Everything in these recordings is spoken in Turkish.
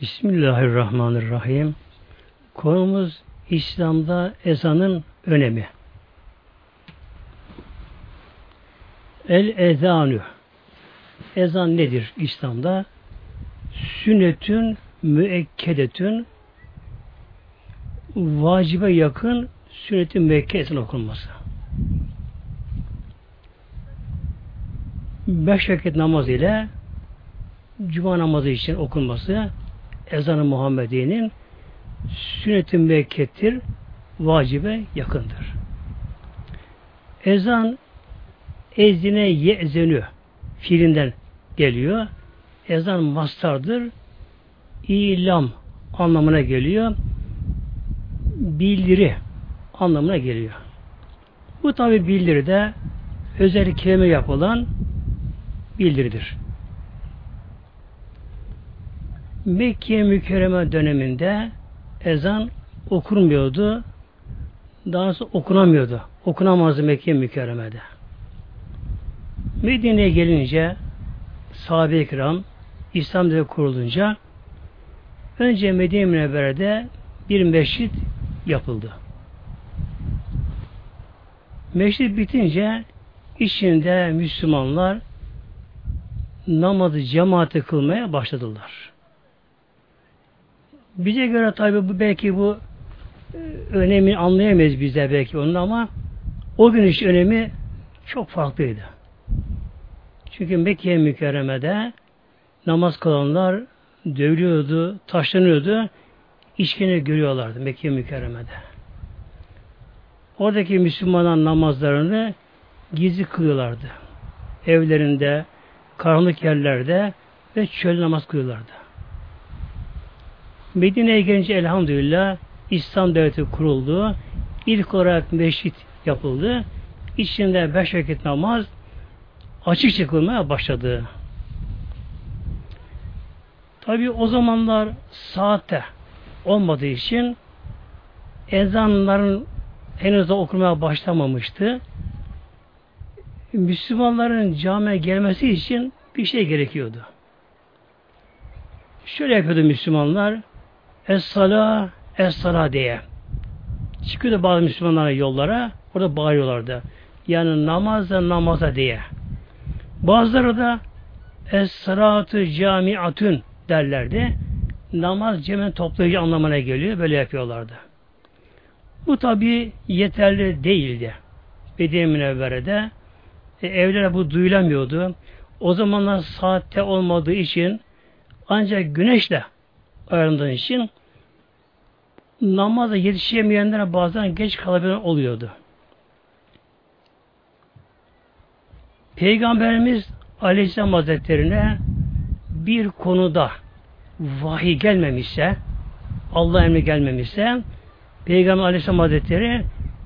Bismillahirrahmanirrahim. Konumuz İslam'da ezanın önemi. El ezanü. Ezan nedir İslam'da? Sünnetün müekkedetün vacibe yakın sünnetin müekkedetin okunması. Beş vakit namaz ile Cuma namazı için okunması ezanı Muhammediye'nin sünnet-i vacibe yakındır. Ezan ezine ye'zenü fiilinden geliyor. Ezan mastardır. İlam anlamına geliyor. Bildiri anlamına geliyor. Bu tabi bildiri de özel kelime yapılan bildiridir. Mekke mükerreme döneminde ezan okunmuyordu. Daha sonra okunamıyordu. Okunamazdı Mekke mükerremede. Medine'ye gelince sahabe-i kiram İslam devleti kurulunca önce Medine Münevvere'de bir meşrit yapıldı. Meşrit bitince içinde Müslümanlar namazı cemaate kılmaya başladılar. Bize göre tabi bu belki bu e, önemi anlayamayız bize belki onun ama o gün iş önemi çok farklıydı. Çünkü Mekke mükerremede namaz kılanlar dövülüyordu, taşlanıyordu, işkence görüyorlardı Mekke mükerremede. Oradaki Müslümanlar namazlarını gizli kılıyorlardı. Evlerinde, karanlık yerlerde ve çöl namaz kılıyorlardı. Medine'ye gelince elhamdülillah İslam devleti kuruldu. İlk olarak meşrit yapıldı. İçinde beş vakit namaz açık çıkılmaya başladı. Tabi o zamanlar saatte olmadığı için ezanların henüz de okumaya başlamamıştı. Müslümanların camiye gelmesi için bir şey gerekiyordu. Şöyle yapıyordu Müslümanlar. Es-sala, es-sala diye. Çıkıyordu bazı Müslümanlar yollara, orada bağırıyorlardı. Yani namaza namaza diye. Bazıları da es-salatu camiatün derlerdi. Namaz cemen toplayıcı anlamına geliyor. Böyle yapıyorlardı. Bu tabi yeterli değildi. Bedine Münevvere'de e, evlere bu duyulamıyordu. O zamanlar saatte olmadığı için ancak güneşle ayrıldığın için namaza yetişemeyenlere bazen geç kalabilen oluyordu. Peygamberimiz Aleyhisselam Hazretleri'ne bir konuda vahiy gelmemişse, Allah emri gelmemişse, Peygamber Aleyhisselam Hazretleri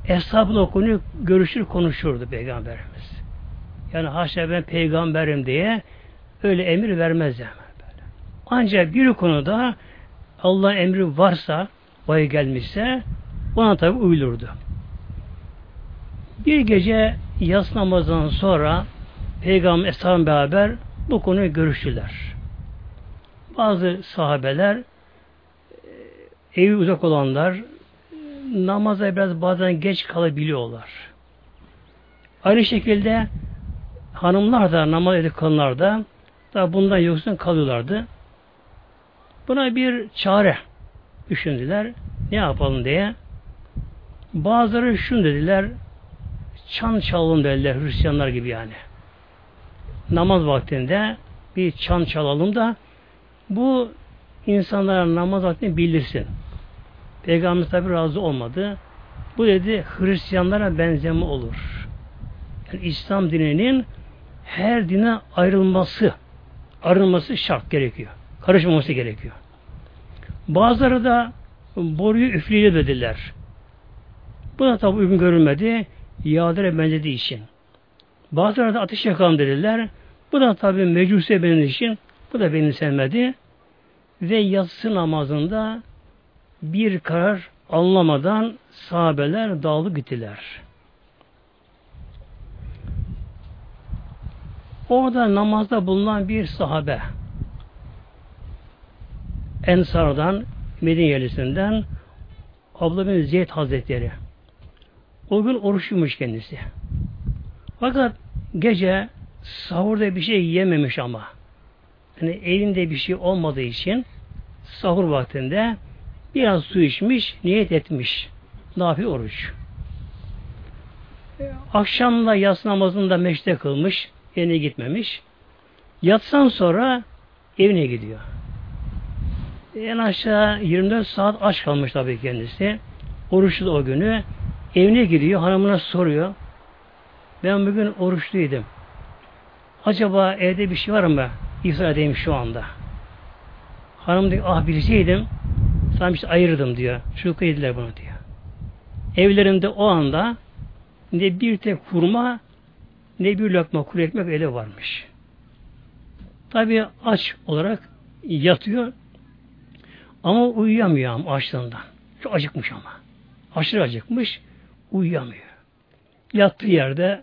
eshabla okunu görüşür konuşurdu Peygamberimiz. Yani haşa ben peygamberim diye öyle emir vermez yani. Böyle. Ancak bir konuda Allah emri varsa, vahiy gelmişse ona tabi uyulurdu. Bir gece yas namazından sonra Peygamber Eshab'ın beraber bu konuyu görüştüler. Bazı sahabeler e, evi uzak olanlar namaza biraz bazen geç kalabiliyorlar. Aynı şekilde hanımlar da namaz edip kadınlar da da bundan yoksun kalıyorlardı. Buna bir çare düşündüler. Ne yapalım diye. Bazıları şunu dediler. Çan çalalım dediler Hristiyanlar gibi yani. Namaz vaktinde bir çan çalalım da bu insanlara namaz vaktini bildirsin. Peygamber tabi razı olmadı. Bu dedi Hristiyanlara benzeme olur. Yani İslam dininin her dine ayrılması, arınması şart gerekiyor. Karışmaması gerekiyor. Bazıları da boruyu üfleyelim dediler. Bu da tabi uygun görülmedi. Yağdire benzediği için. Bazıları da ateş yakalım dediler. Bu da tabi mecuse benim için. Bu da benimsenmedi. Ve yatsı namazında bir karar anlamadan sahabeler dağılıp gittiler. Orada namazda bulunan bir sahabe Ensar'dan, Medine yerlisinden Abla bin Zeyd Hazretleri. O gün oruçluymuş kendisi. Fakat gece sahurda bir şey yememiş ama. Yani elinde bir şey olmadığı için sahur vaktinde biraz su içmiş, niyet etmiş. Nafi oruç. Akşamda yas namazında meşte kılmış, evine gitmemiş. Yatsan sonra evine gidiyor. En aşağı 24 saat aç kalmış tabii kendisi. Oruçlu o günü. Evine gidiyor, hanımına soruyor. Ben bugün oruçluydum. Acaba evde bir şey var mı? İftar edeyim şu anda. Hanım diyor, ah bilseydim sana bir şey ayırdım diyor. Şu yediler bunu diyor. Evlerinde o anda ne bir tek kurma ne bir lokma kuru ekmek öyle varmış. Tabi aç olarak yatıyor ama uyuyamıyor ama açlığından. Çok acıkmış ama. Aşırı acıkmış, uyuyamıyor. Yattığı yerde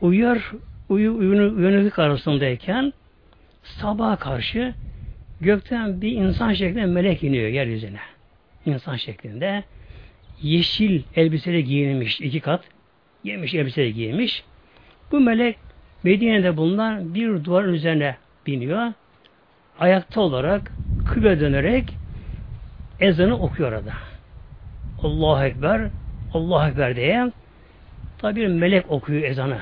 uyar, uyu, uyanıklık arasındayken sabaha karşı gökten bir insan şeklinde melek iniyor yeryüzüne. İnsan şeklinde. Yeşil elbiseli giyinmiş iki kat. Yemiş elbiseli giymiş. Bu melek Medine'de bulunan bir duvarın üzerine biniyor. Ayakta olarak kıble dönerek ezanı okuyor orada. Allahu Ekber, Allahu Ekber diye tabi bir melek okuyor ezanı.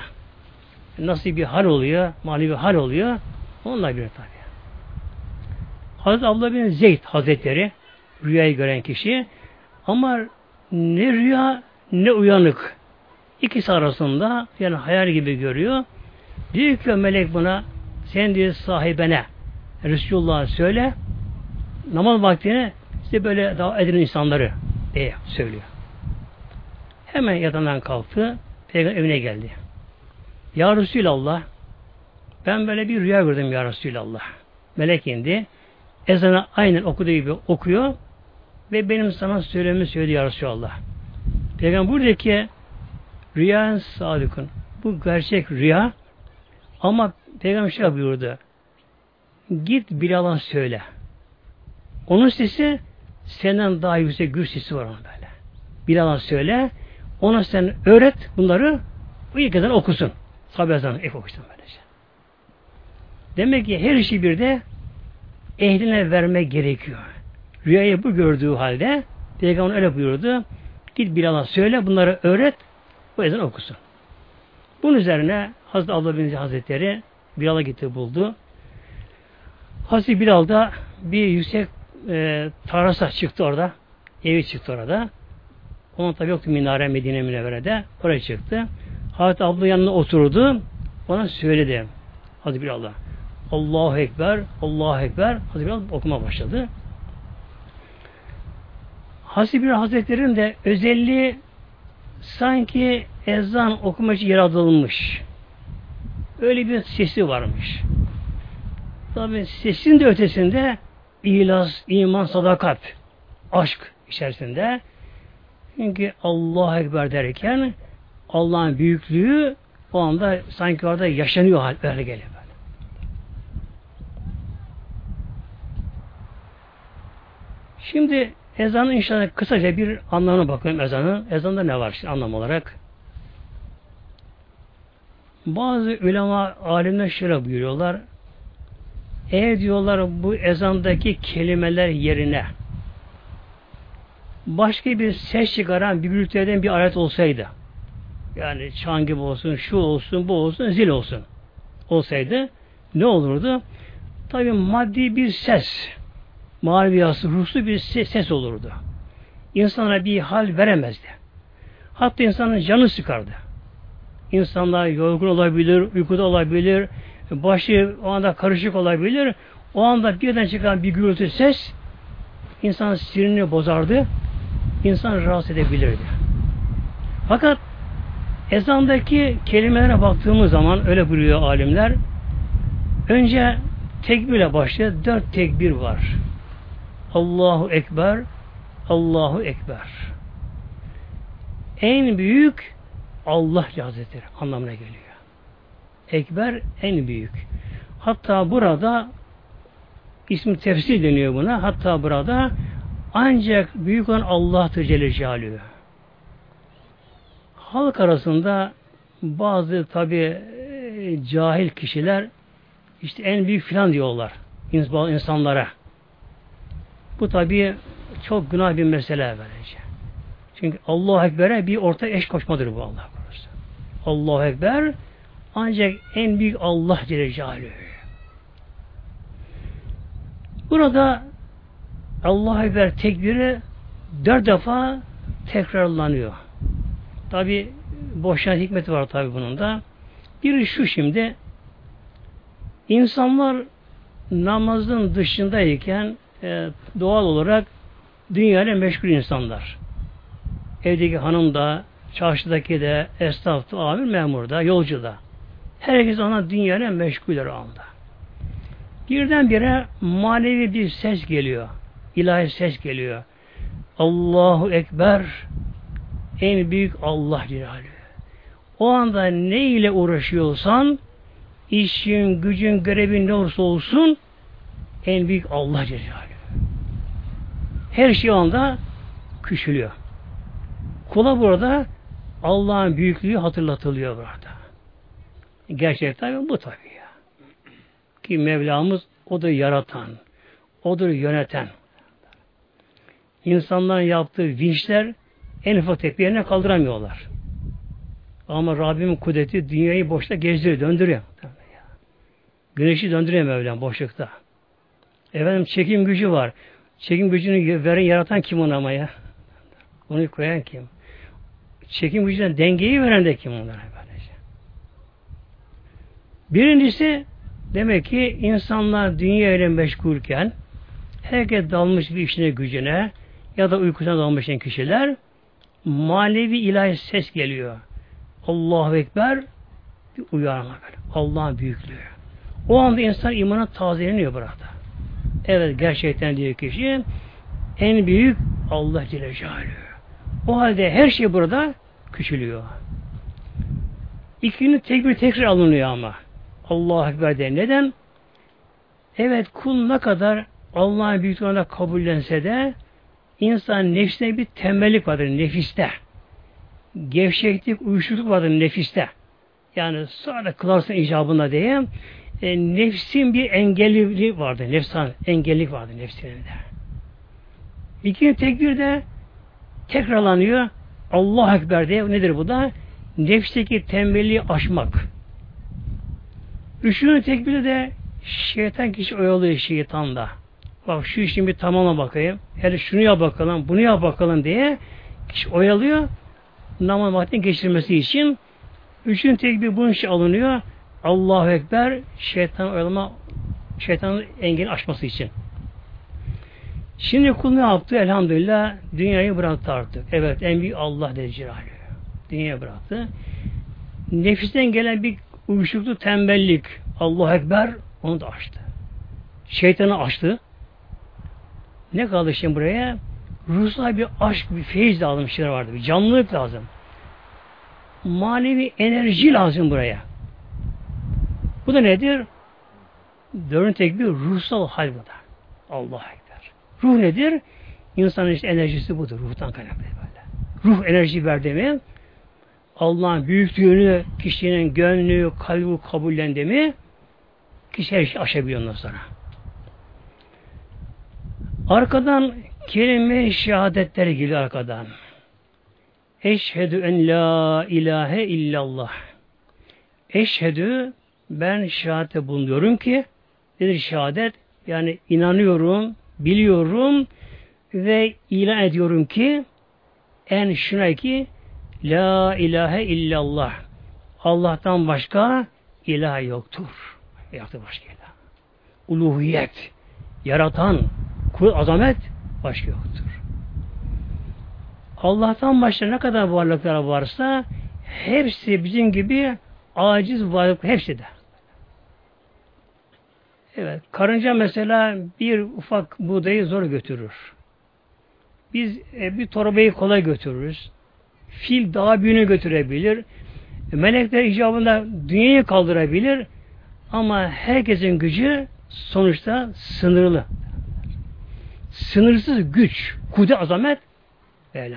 Nasıl bir hal oluyor, manevi hal oluyor, onunla bir tabi. Hazreti Abdullah bin Zeyd Hazretleri rüyayı gören kişi ama ne rüya ne uyanık. İkisi arasında yani hayal gibi görüyor. Diyor ki melek buna sen diyor sahibene Resulullah söyle namaz vaktine işte böyle davet edin insanları diye söylüyor. Hemen yatağından kalktı. Peygamber evine geldi. Ya Resulallah ben böyle bir rüya gördüm ya Resulallah. Melek indi. Ezanı aynen okuduğu gibi okuyor ve benim sana söylememi söylüyor ya Resulallah. Peygamber buradaki rüya sadıkın. Bu gerçek rüya ama Peygamber şey buyurdu. Git Bilal'a söyle. Onun sesi senden daha yüksek gür sesi var onun böyle. Bilal'a söyle. Ona sen öğret bunları. Bu ilk okusun. Sabah ezanı ek okusun böylece. Demek ki her işi bir de ehline verme gerekiyor. Rüyayı bu gördüğü halde Peygamber öyle buyurdu. Git Bilal'a söyle bunları öğret. Bu ezan okusun. Bunun üzerine Hazreti Abdullah bin Hazretleri Bilal'a gitti buldu. Hazreti Bilal da bir yüksek e, tarasa çıktı orada. Evi çıktı orada. Onun tabi yoktu minare Medine Münevvere'de. Oraya çıktı. Hazreti Abdullah yanına oturdu. Ona söyledi. Hazreti Bilal'a. Allahu Ekber, Allahu Ekber. Hazreti Bilal okuma başladı. Hazreti Bilal Hazretleri'nin de özelliği sanki ezan okuma için yaratılmış. Öyle bir sesi varmış. Tabi sesin de ötesinde ilas, iman, sadakat, aşk içerisinde. Çünkü Allah Ekber derken Allah'ın büyüklüğü o anda sanki orada yaşanıyor hal böyle geliyor. Böyle. Şimdi ezanın inşallah kısaca bir anlamına bakalım ezanın. Ezanda ne var şimdi anlam olarak? Bazı ulema alimler şöyle buyuruyorlar. Eğer diyorlar bu ezandaki kelimeler yerine başka bir ses çıkaran bir gürültüden bir alet olsaydı yani çan gibi olsun, şu olsun, bu olsun, zil olsun olsaydı ne olurdu? Tabi maddi bir ses maneviyası, ruhsu bir ses, ses olurdu. İnsana bir hal veremezdi. Hatta insanın canı sıkardı. İnsanlar yorgun olabilir, uykuda olabilir, başı o anda karışık olabilir. O anda birden çıkan bir gürültü ses insanın sinirini bozardı. İnsan rahatsız edebilirdi. Fakat ezandaki kelimelere baktığımız zaman öyle buyuruyor alimler. Önce tekbirle başlıyor. Dört tekbir var. Allahu Ekber, Allahu Ekber. En büyük Allah Hazretleri anlamına geliyor. Ekber en büyük. Hatta burada ismi tefsir deniyor buna. Hatta burada ancak büyük olan Allah'tır Celle Celaluhu. Halk arasında bazı tabi e, cahil kişiler işte en büyük filan diyorlar insanlara. Bu tabi çok günah bir mesele böylece. Çünkü Allah Ekber'e bir orta eş koşmadır bu Allah korusun. Allah Ekber ancak en büyük Allah Celle Celaluhu. Burada Allah Ekber tekbiri dört defa tekrarlanıyor. Tabi boşuna hikmeti var tabi bunun da. Biri şu şimdi insanlar namazın dışındayken e, doğal olarak dünyayla meşgul insanlar. Evdeki hanım da, çarşıdaki de, esnaf da, amir memur da, yolcu da. Herkes ona dünyayla meşguller o anda. Birdenbire manevi bir ses geliyor. İlahi ses geliyor. Allahu Ekber en büyük Allah Celaluhu. O anda ne ile uğraşıyorsan işin, gücün, görevin ne olursa olsun en büyük Allah Celaluhu. Her şey o anda küçülüyor. Kula burada Allah'ın büyüklüğü hatırlatılıyor burada. Gerçekten bu tabi ya. Ki Mevlamız o da yaratan, odur yöneten. İnsanların yaptığı vinçler en ufak yerine kaldıramıyorlar. Ama Rabbimin kudreti dünyayı boşta gezdiriyor, döndürüyor. Güneşi döndürüyor Mevlam boşlukta. Efendim çekim gücü var. Çekim gücünü veren, yaratan kim ona ya? Onu koyan kim? Çekim gücünden dengeyi veren de kim onlara? Birincisi demek ki insanlar dünya ile meşgulken herkes dalmış bir işine gücüne ya da uykusuna dalmış kişiler manevi ilahi ses geliyor. Allahu Ekber bir uyarma böyle. Allah'ın büyüklüğü. O anda insan imana tazeleniyor burada. Evet gerçekten diyor kişi en büyük Allah Celle Celaluhu. O halde her şey burada küçülüyor. İkinci tekbir tekrar alınıyor ama. Allahu Ekber de. Neden? Evet kul ne kadar Allah'ın büyüklüğüne kabullense de insan nefsine bir tembellik vardır nefiste. Gevşeklik, uyuşukluk vardır nefiste. Yani sonra kılarsın icabına diye e, nefsin bir engelli vardır. Nefsan engellik vardır nefsinin de. İkinci tekbir de tekrarlanıyor. Allah Ekber diye nedir bu da? Nefsteki tembelliği aşmak. Üçüncü tekbirde de şeytan kişi oyalıyor şeytan da. Bak şu işin bir tamamına bakayım. Hele şunu yap bakalım, bunu yap bakalım diye kişi oyalıyor. Namaz vaktini geçirmesi için üçüncü tekbir bunun için alınıyor. Allahu Ekber şeytan oyalama şeytanın engeli aşması için. Şimdi kul ne yaptı? Elhamdülillah dünyayı bıraktı artık. Evet en büyük Allah dedi. Dünyayı bıraktı. Nefisten gelen bir uyuşukluk, tembellik, Allah Ekber onu da açtı. Şeytanı açtı. Ne kaldı şimdi buraya? Ruhsal bir aşk, bir feyiz lazım şeyler vardı. Bir canlılık lazım. Manevi enerji lazım buraya. Bu da nedir? Dördüncü tekbir ruhsal hal bu da. Allah Ekber. Ruh nedir? İnsanın işte enerjisi budur. Ruhtan kaynaklı böyle. Ruh enerji verdi mi Allah'ın büyüklüğünü kişinin gönlü, kalbi kabullendi mi kişi her şeyi aşabiliyor ondan sonra. Arkadan kelime şehadetleri geliyor arkadan. Eşhedü en la ilahe illallah. Eşhedü ben şehadete bulunuyorum ki nedir şehadet? Yani inanıyorum, biliyorum ve ilan ediyorum ki en şuna ki La ilahe illallah. Allah'tan başka ilah yoktur. Yoktur başka ilah. Uluhiyet, yaratan, kul azamet başka yoktur. Allah'tan başka ne kadar varlıklar varsa hepsi bizim gibi aciz varlık hepsi de. Evet, karınca mesela bir ufak buğdayı zor götürür. Biz e, bir torbayı kolay götürürüz. Fil daha büyüğünü götürebilir. Melekler icabında dünyayı kaldırabilir. Ama herkesin gücü sonuçta sınırlı. Sınırsız güç, kudret azamet böyle.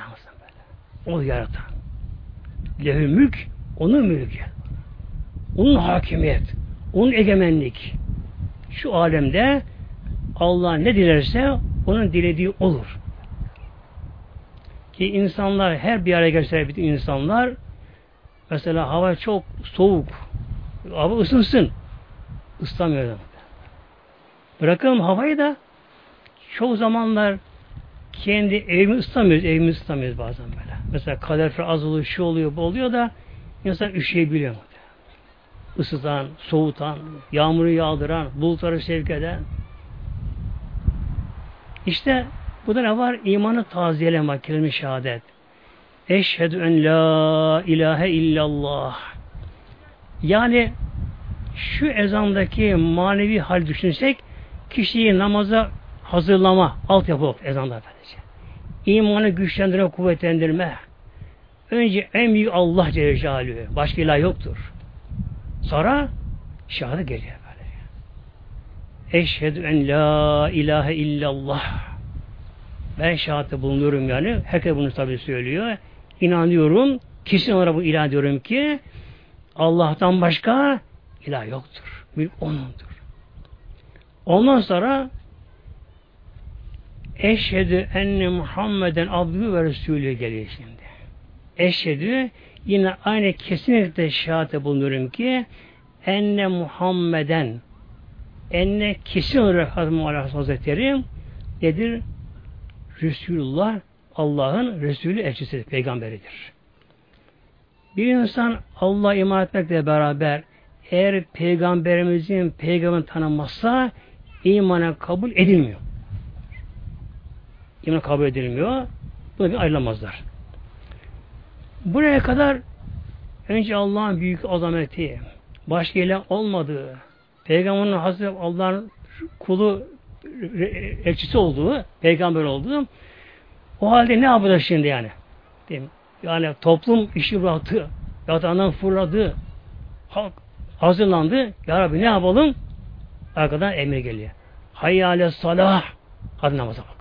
O yaratan. Lehü mülk onun mülkü. Onun hakimiyet, onun egemenlik. Şu alemde Allah ne dilerse onun dilediği olur. Ki insanlar her bir araya gelseler bütün insanlar mesela hava çok soğuk. Hava ısınsın. Islamıyor. Bırakalım havayı da çok zamanlar kendi evimi ıslamıyoruz, evimi ıslamıyoruz bazen böyle. Mesela kalorifer az oluyor, şu oluyor, bu oluyor da insan üşüyebiliyor. Isıtan, soğutan, yağmuru yağdıran, bulutları sevk eden. İşte bu da ne var? İmanı taziyeleme, kelime şehadet. Eşhedü en la ilahe illallah. Yani şu ezandaki manevi hal düşünsek kişiyi namaza hazırlama, altyapı ezanda efendice. İmanı güçlendirme, kuvvetlendirme. Önce en büyük Allah Celle Celaluhu. Başka ilah yoktur. Sonra şehadet geliyor böyle. Eşhedü en la ilahe illallah. Ben şehatte bulunuyorum yani. Herkes bunu tabi söylüyor. İnanıyorum. Kesin olarak bu ilah diyorum ki Allah'tan başka ilah yoktur. Bir O'nundur. Ondan sonra Eşhedü enne Muhammeden abdü ve Resulü geliyor şimdi. Eşhedü yine aynı kesinlikle şehadet bulunurum ki enne Muhammeden enne kesin olarak Hazreti Hazretleri nedir? Resulullah Allah'ın Resulü elçisidir, peygamberidir. Bir insan Allah'a iman etmekle beraber eğer peygamberimizin peygamberini tanımazsa imana kabul edilmiyor iman kabul edilmiyor. Buna bir ayrılamazlar. Buraya kadar önce Allah'ın büyük azameti, başka ilah olmadığı, Peygamberin Hazreti Allah'ın kulu elçisi olduğu, peygamber olduğu o halde ne yapacak şimdi yani? Yani toplum işi bıraktı, yatağından fırladı, halk hazırlandı. Ya Rabbi ne yapalım? Arkadan emir geliyor. Hayyâle salah. Hadi namaza bak.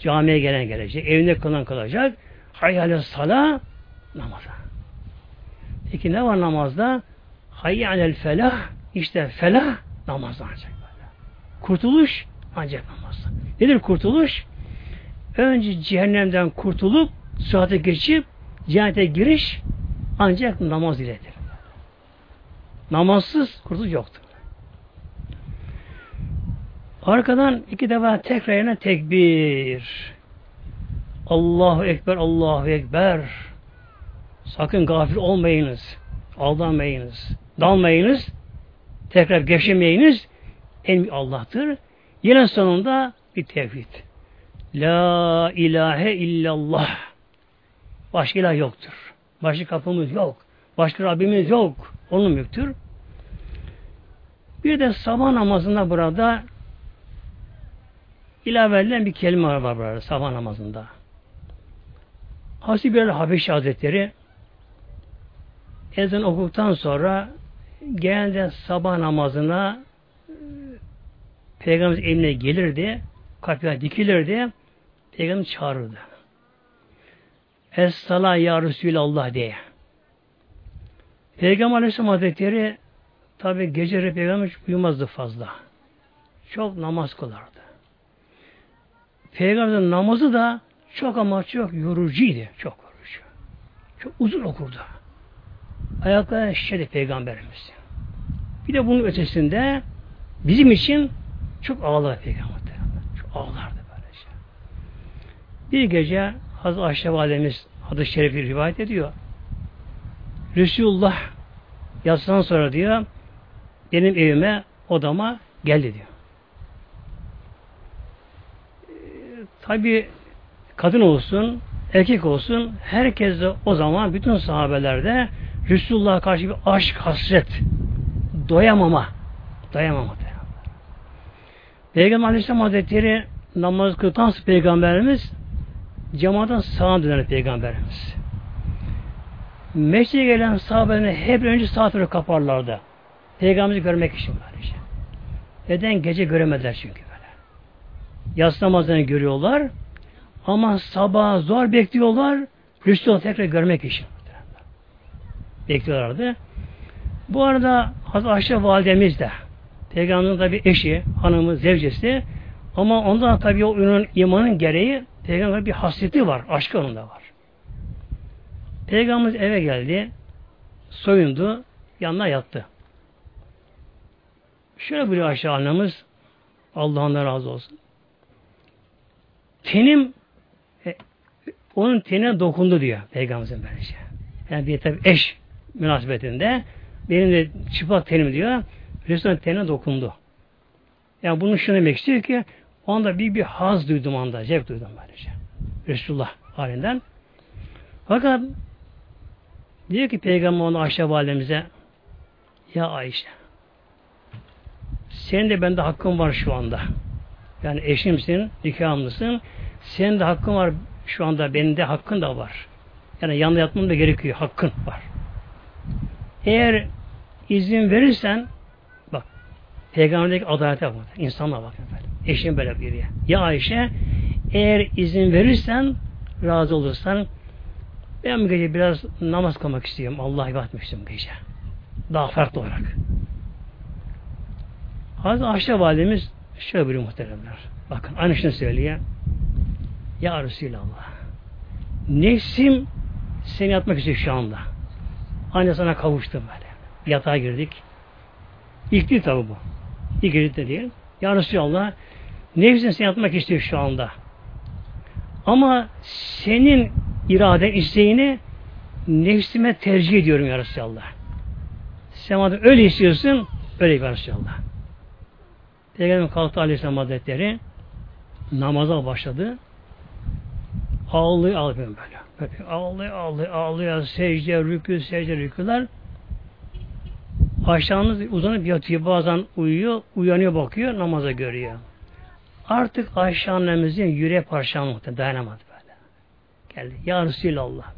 Camiye gelen gelecek, evinde kılan kılacak. Hayyâle sala namaza. Peki ne var namazda? Hayyâlel felah işte felah namazda ancak. Kurtuluş ancak namazda. Nedir kurtuluş? Önce cehennemden kurtulup sıhhate geçip cennete giriş ancak namaz iledir. Namazsız kurtuluş yoktur. Arkadan iki defa tekrar yerine tekbir. Allahu Ekber, Allahu Ekber. Sakın gafil olmayınız. Aldanmayınız. Dalmayınız. Tekrar geçemeyiniz. En büyük Allah'tır. Yine sonunda bir tevhid. La ilahe illallah. Başka ilah yoktur. Başka kapımız yok. Başka Rabbimiz yok. Onun mülktür. Bir de sabah namazında burada ilave edilen bir kelime var burada sabah namazında. Hasbi bir Habeşi Hazretleri ezan okuduktan sonra genelde sabah namazına Peygamberimiz evine gelirdi, kapıya dikilirdi, Peygamber çağırırdı. Es-sala ya Resulallah diye. Peygamber Aleyhisselam Hazretleri tabi gece Peygamber uyumazdı fazla. Çok namaz kılardı. Peygamberin namazı da çok ama çok yorucuydu. Çok yorucu. Çok uzun okurdu. Ayaklarına şişedi Peygamberimiz. Bir de bunun ötesinde bizim için çok ağlar Peygamber. Çok ağlardı böyle şey. Bir gece Hazreti Ayşe Validemiz adı şerifi rivayet ediyor. Resulullah yatsıdan sonra diyor benim evime odama geldi diyor. Tabi kadın olsun, erkek olsun herkes de o zaman bütün sahabelerde Resulullah'a karşı bir aşk, hasret, doyamama, doyamama. Peygamber Aleyhisselam Hazretleri namaz kıldıktan sonra Peygamberimiz cemaatten sağa döner Peygamberimiz. Mescide gelen sahabelerini hep önce sağ tarafı kaparlardı. Peygamberimizi görmek için böylece. Neden? Gece göremediler çünkü böyle. Yatsı namazını görüyorlar. Ama sabah zor bekliyorlar. Resulullah tekrar görmek için. Bekliyorlardı. Bu arada Hazreti Ayşe validemiz de Peygamberin tabi eşi, hanımı, zevcesi ama ondan tabi o onun imanın gereği Peygamber bir hasreti var. Aşkı onun da var. Peygamberimiz eve geldi. Soyundu. Yanına yattı. Şöyle buyuruyor Ayşe annemiz Allah'ından razı olsun. Tenim e, onun tenine dokundu diyor Peygamberimizin böylece. Yani bir tabi eş münasebetinde benim de çıplak tenim diyor. Resulullah tenine dokundu. Yani bunu şunu demek istiyor ki onda bir bir haz duydum anda, zevk duydum böylece. Resulullah halinden. Fakat diyor ki Peygamber onu Ayşe validemize ya Ayşe senin de bende hakkın var şu anda. Yani eşimsin, nikahımlısın. Senin de hakkın var şu anda. Benim de hakkın da var. Yani yanında yatmam da gerekiyor. Hakkın var. Eğer izin verirsen peygamberdeki adalete bak. İnsanla bak efendim. Eşim böyle bir ya. Ayşe eğer izin verirsen razı olursan ben bu gece biraz namaz kılmak istiyorum. Allah'a ibadet etmek istiyorum gece. Daha farklı olarak. Hazreti Ayşe validemiz şöyle bir muhteremler. Bakın aynı şunu söylüyor. Ya Resulallah nefsim seni yatmak istiyor şu anda. Anne sana kavuştum böyle. Yatağa girdik. İlk değil tabi bu. İlk girdik de değil. Ya Resulallah nefsin seni yatmak istiyor şu anda. Ama senin iraden isteğini nefsime tercih ediyorum ya Resulallah. Sen madem öyle istiyorsun öyle ya Resulallah. Peygamber kalktı Aleyhisselam Hazretleri namaza başladı. Ağlıyor ağlıyor böyle. böyle ağlıyor ağlıyor ağlıyor secde rükü secde rüküler aşağınız uzanıp yatıyor bazen uyuyor uyanıyor bakıyor namaza görüyor. Artık Ayşe annemizin yüreği parçalanmakta dayanamadı böyle. Geldi. Ya Resulallah.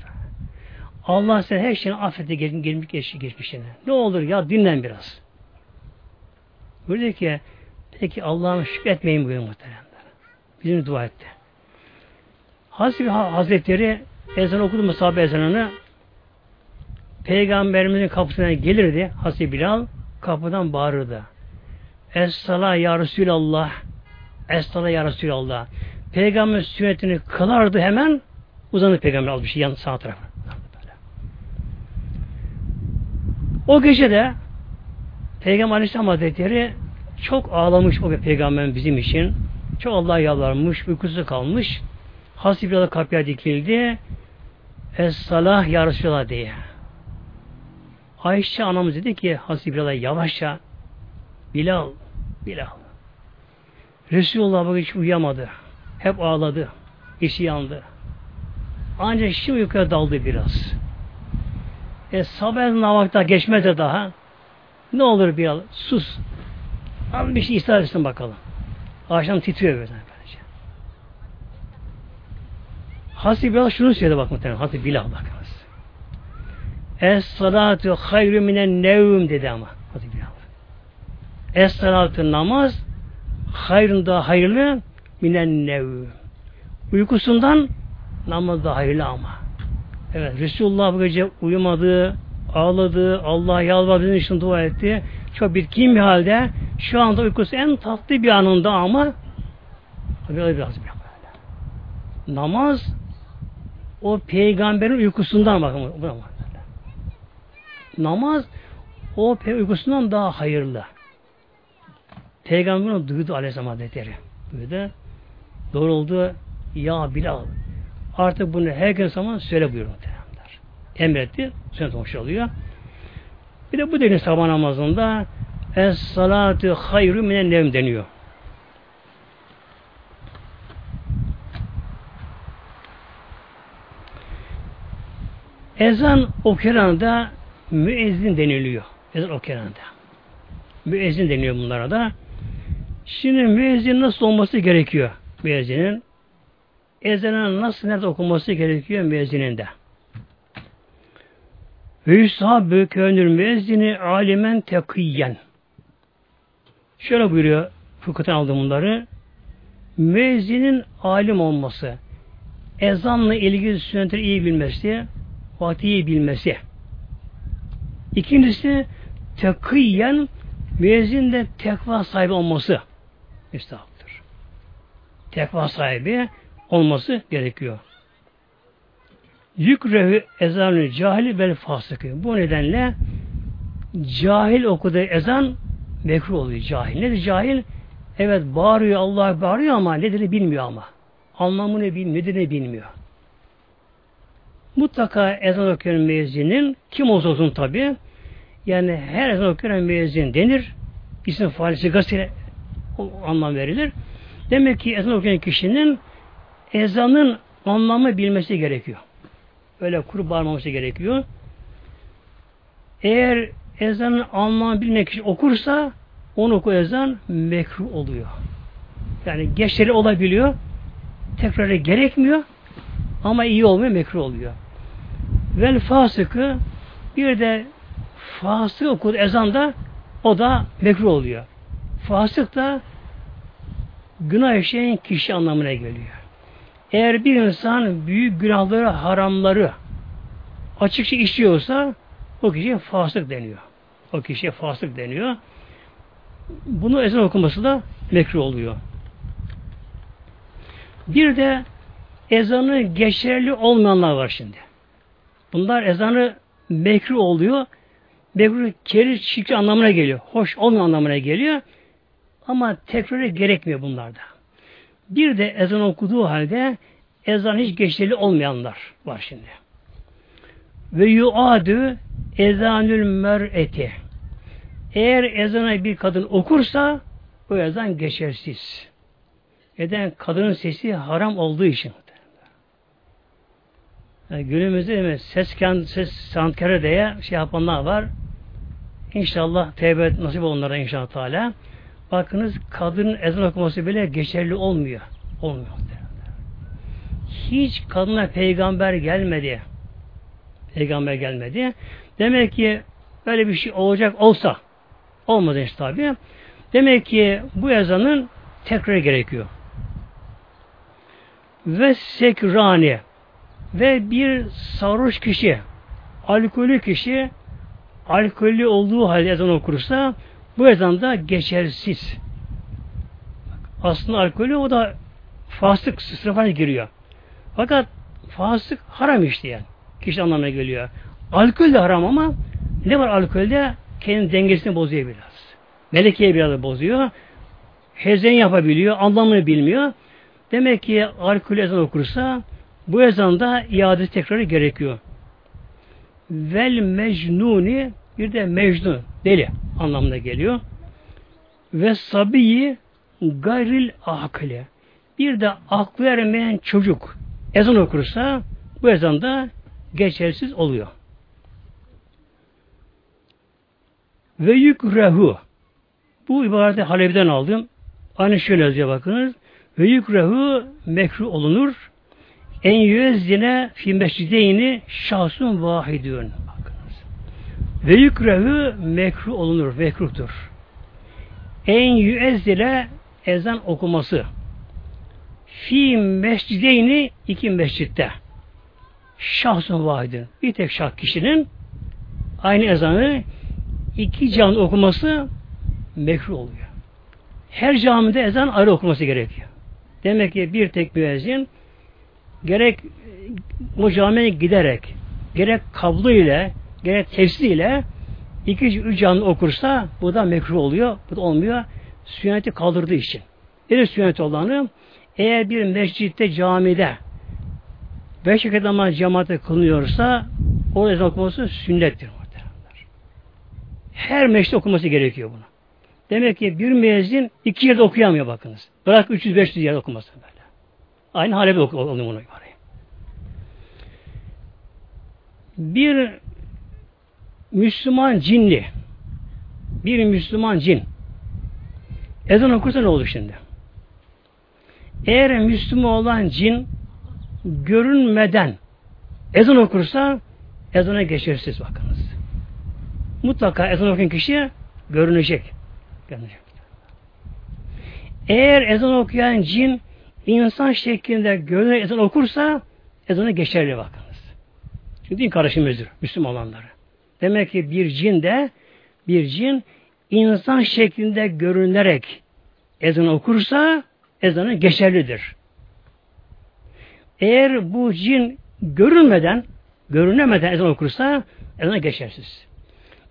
Allah sen her şeyini affetti gelmiş, geçti geçmişine. Ne olur ya dinlen biraz. Böyle ki peki Allah'ım şükretmeyin buyuruyor muhteremler. Bizim dua etti. Hazreti Hazretleri ezan okudu mu sahabe ezanını Peygamberimizin kapısına gelirdi Hazreti Bilal kapıdan bağırırdı. Es-sala ya Resulallah Es-sala ya Resulallah Peygamber sünnetini kılardı hemen uzanır peygamber almış yan sağ tarafa. O gece de Peygamber Aleyhisselam Hazretleri çok ağlamış o peygamber bizim için. Çok Allah yalvarmış, uykusu kalmış. Hasibiyallah kapıya dikildi. Es-salah ya Resulallah diye. Ayşe anamız dedi ki Hasibiyallah yavaşça Bilal, Bilal. Resulullah bak hiç uyuyamadı. Hep ağladı. İşi yandı. Ancak şimdi uykuya daldı biraz. E sabah namazda geçmedi daha. Ne olur Bilal sus. Al bir şey ısrar etsin bakalım. Akşam titriyor böyle. Hazreti Bilal şunu söyledi bak muhtemelen. Hazreti Bilal bakınız. Es salatu hayru minen nevm dedi ama. Hazreti Bilal. Es salatu namaz hayrın daha hayırlı minen nevm. Uykusundan namaz daha hayırlı ama. Evet Resulullah bu gece uyumadı, ağladı, Allah yalvardığı için dua etti. Çok bitkin bir halde şu anda uykusu en tatlı bir anında ama böyle biraz böyle. Namaz o peygamberin uykusundan bakın. Namaz o uykusundan daha hayırlı. Peygamberin duydu Aleyhisselam Hazretleri. Duydu. Doğruldu. Ya Bilal artık bunu her gün zaman söyle buyurun. Emretti. Sünnet olmuş oluyor. Bir de bu delin sabah namazında Es salatu hayru minen nevm deniyor. Ezan okuyanında müezzin deniliyor. Ezan okuyanında. Müezzin deniliyor bunlara da. Şimdi müezzin nasıl olması gerekiyor müezzinin? Ezanın nasıl nerede okunması gerekiyor müezzinin de. Ve yüsahabü könül müezzini alimen tekiyyen. Şöyle buyuruyor fıkıhtan aldım bunları. Müezzinin alim olması, ezanla ilgili sünnetleri iyi bilmesi, vakti iyi bilmesi. İkincisi tekıyyen müezzin de tekva sahibi olması müstahaptır. Tekva sahibi olması gerekiyor. Yükrevi ezanı cahil vel fasıkı. Bu nedenle cahil okuduğu ezan mekruh oluyor cahil. Nedir cahil? Evet bağırıyor Allah bağırıyor ama nedir bilmiyor ama. Anlamını bilmiyor, nedir bilmiyor. Mutlaka ezan okuyan müezzinin kim olsa olsun tabi yani her ezan okuyan müezzin denir. İsim faalisi gazetine anlam verilir. Demek ki ezan okuyan kişinin ezanın anlamı bilmesi gerekiyor. Öyle kuru bağırmaması gerekiyor. Eğer ezanın anlamı bilmek kişi okursa onu oku ezan mekruh oluyor. Yani geçleri olabiliyor. Tekrarı gerekmiyor. Ama iyi olmuyor, mekruh oluyor. Vel fasıkı bir de fasık okudu ezan da o da mekruh oluyor. Fasık da günah işleyen kişi anlamına geliyor. Eğer bir insan büyük günahları, haramları açıkça işliyorsa o kişiye fasık deniyor. O kişiye fasık deniyor. Bunu ezan okuması da mekruh oluyor. Bir de ezanı geçerli olmayanlar var şimdi. Bunlar ezanı mekruh oluyor. Mekruh keri şirki anlamına geliyor. Hoş olmayan anlamına geliyor. Ama tekrarı gerekmiyor bunlarda. Bir de ezan okuduğu halde ezan hiç geçerli olmayanlar var şimdi. Ve yuadü ezanül mer'eti. Eğer ezana bir kadın okursa o ezan geçersiz. Neden? Kadının sesi haram olduğu için. Yani günümüzde ses, ses sanatkarı diye şey yapanlar var. İnşallah tevbe nasip onlara inşallah Teala. Bakınız kadının ezan okuması bile geçerli olmuyor. Olmuyor. Hiç kadına peygamber gelmedi. Peygamber gelmedi. Demek ki böyle bir şey olacak olsa olmadı işte tabi. Demek ki bu ezanın tekrar gerekiyor. Ve sekrani ve bir sarhoş kişi alkolü kişi alkollü olduğu halde ezan okursa bu ezan da geçersiz. Aslında alkolü o da fasık sınıfına giriyor. Fakat fasık haram işte yani. Kişi anlamına geliyor. Alkol de haram ama ne var alkolde? Kendi dengesini bozuyor biraz. Melekeyi biraz bozuyor. Hezen yapabiliyor, anlamını bilmiyor. Demek ki alkol ezan okursa bu ezanda iade tekrarı gerekiyor. Vel mecnuni bir de mecnun, deli anlamına geliyor. Ve sabiyi gayril akli. Bir de aklı ermeyen çocuk ezan okursa bu ezan da geçersiz oluyor. Ve yükrehu bu ibareti Halebi'den aldım. Aynı şöyle yazıyor bakınız. Ve yükrehu mekruh olunur. En yüezzine fi mescideyni şahsun vahidün. Ve yükrehu mekruh olunur, mekruhtur. En yüezzile ezan okuması. Fi mescideyni iki mescitte. Şahsun vahidin. Bir tek şah kişinin aynı ezanı iki can okuması mekruh oluyor. Her camide ezan ayrı okuması gerekiyor. Demek ki bir tek müezzin gerek o camiye giderek gerek kablo ile gerek tefsir ile iki üç canlı okursa bu da mekruh oluyor. Bu da olmuyor. Sünneti kaldırdığı için. Nedir sünnet olanı? Eğer bir mescitte, camide beş vakit namaz cemaate kılınıyorsa o ezan okuması sünnettir. Her meşte okuması gerekiyor bunu. Demek ki bir müezzin iki yerde okuyamıyor bakınız. Bırak 300-500 yerde okumasın böyle. Aynı hale oluyor bunu. Bir Müslüman cinli bir Müslüman cin ezan okursa ne olur şimdi? Eğer Müslüman olan cin görünmeden ezan okursa ezana geçersiz bakınız. Mutlaka ezan okuyan kişi görünecek. görünecek. Eğer ezan okuyan cin insan şeklinde görünen ezan okursa ezanı geçerli bakınız. Çünkü din karışımızdır Müslüman olanları. Demek ki bir cin de bir cin insan şeklinde görünerek ezan okursa ezanı geçerlidir. Eğer bu cin görünmeden, görünemeden ezan okursa ezan geçersiz.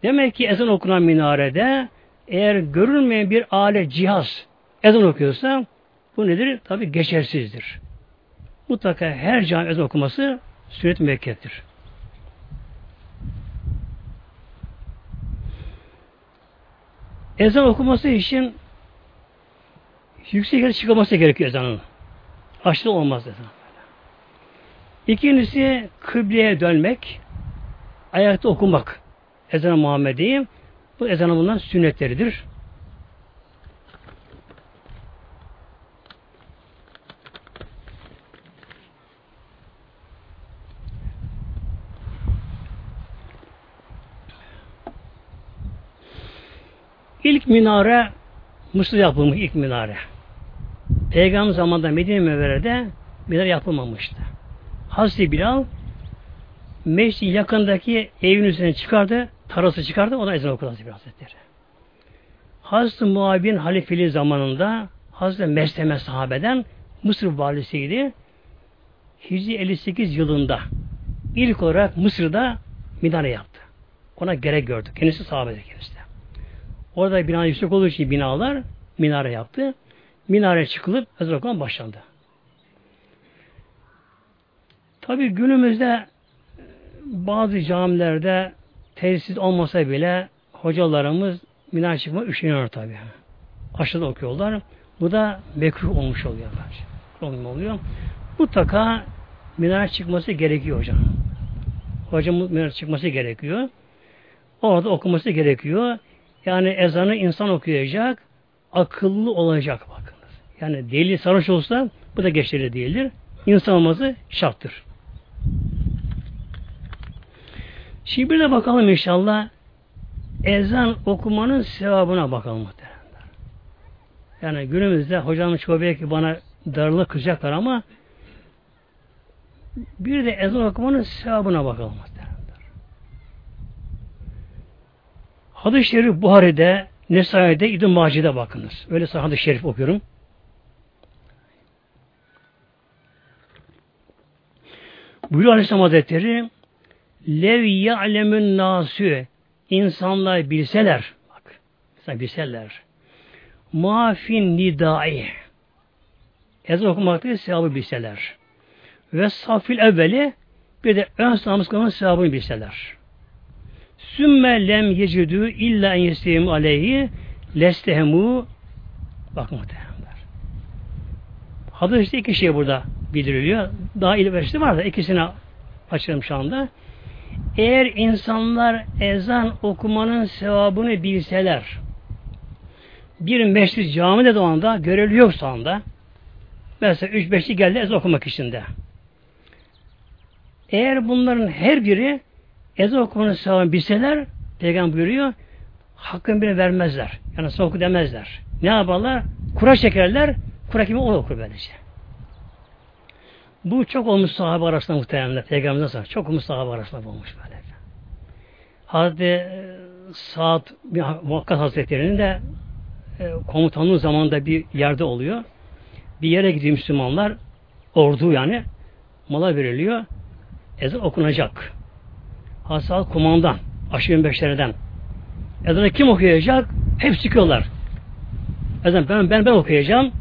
Demek ki ezan okunan minarede eğer görünmeyen bir alet, cihaz ezan okuyorsa bu nedir? Tabi geçersizdir. Mutlaka her cami ezan okuması sünnet müekkettir. Ezan okuması için yüksek yere çıkılması gerekiyor ezanın. Aşırı olmaz ezan. İkincisi kıbleye dönmek, ayakta okumak. Ezan-ı Muhammedi bu ezanın bundan sünnetleridir. İlk minare Mısır yapılmış ilk minare. Peygamber zamanında Medine Mevvere'de minare yapılmamıştı. Hazreti Bilal meclis yakındaki evin üzerine çıkardı, tarası çıkardı, ona ezan okudu Hazreti Bilal Hazretleri. Hazreti Muhabir'in halifeliği zamanında Hazreti Mesleme sahabeden Mısır valisiydi. Hicri 58 yılında ilk olarak Mısır'da minare yaptı. Ona gerek gördü. Kendisi sahabede kendisi. Orada bina yüksek olduğu için binalar minare yaptı. Minare çıkılıp ezan okuman başlandı. Tabi günümüzde bazı camilerde tesis olmasa bile hocalarımız minare çıkma üşeniyor tabi. Aşağıda okuyorlar. Bu da mekruh olmuş oluyor. Bence. oluyor. Mutlaka minare çıkması gerekiyor hocam. Hocam minare çıkması gerekiyor. Orada okuması gerekiyor. Yani ezanı insan okuyacak, akıllı olacak bakınız. Yani deli sarhoş olsa bu da geçerli değildir. İnsan olması şarttır. Şimdi bir de bakalım inşallah ezan okumanın sevabına bakalım muhtemelen. Yani günümüzde hocam çoğu belki bana darılık kızacaklar ama bir de ezan okumanın sevabına bakalım muhtemelen. Hadis-i Şerif Buhari'de, Nesai'de, İbn-i Maci'de bakınız. Öyle hadis-i şerif okuyorum. Buyuruyor Aleyhisselam Hazretleri Lev ya'lemün nasü insanlar bilseler bak mesela bilseler mafin nidai ezan okumakta sevabı bilseler ve safil evveli bir de ön namaz sevabını bilseler. Sümme lem yecidü illa en yestehemu aleyhi lestehemu bak muhtemelenler. Hadiste iki şey burada bildiriliyor. Daha ilerisi var da ikisini açalım şu anda. Eğer insanlar ezan okumanın sevabını bilseler, bir mescid camide de anda şu anda. Mesela üç beşli geldi ezan okumak için de. Eğer bunların her biri ezan okumanın sevabını bilseler, Peygamber buyuruyor, hakkını bile vermezler. Yani son oku demezler. Ne yaparlar? Kura çekerler, kura kimi onu okur böylece. Bu çok olmuş sahabe arasında muhtemelen. Peygamber'den sonra çok olmuş sahabe arasında olmuş böyle. Hazreti e, Saad Muhakkat Hazretleri'nin de e, komutanlığı zamanında bir yerde oluyor. Bir yere gidiyor Müslümanlar, ordu yani, mala veriliyor, ezan okunacak. Hasal kumandan, aşırı beşlerden. Ezanı kim okuyacak? Hep çıkıyorlar. Ezan ben ben ben okuyacağım.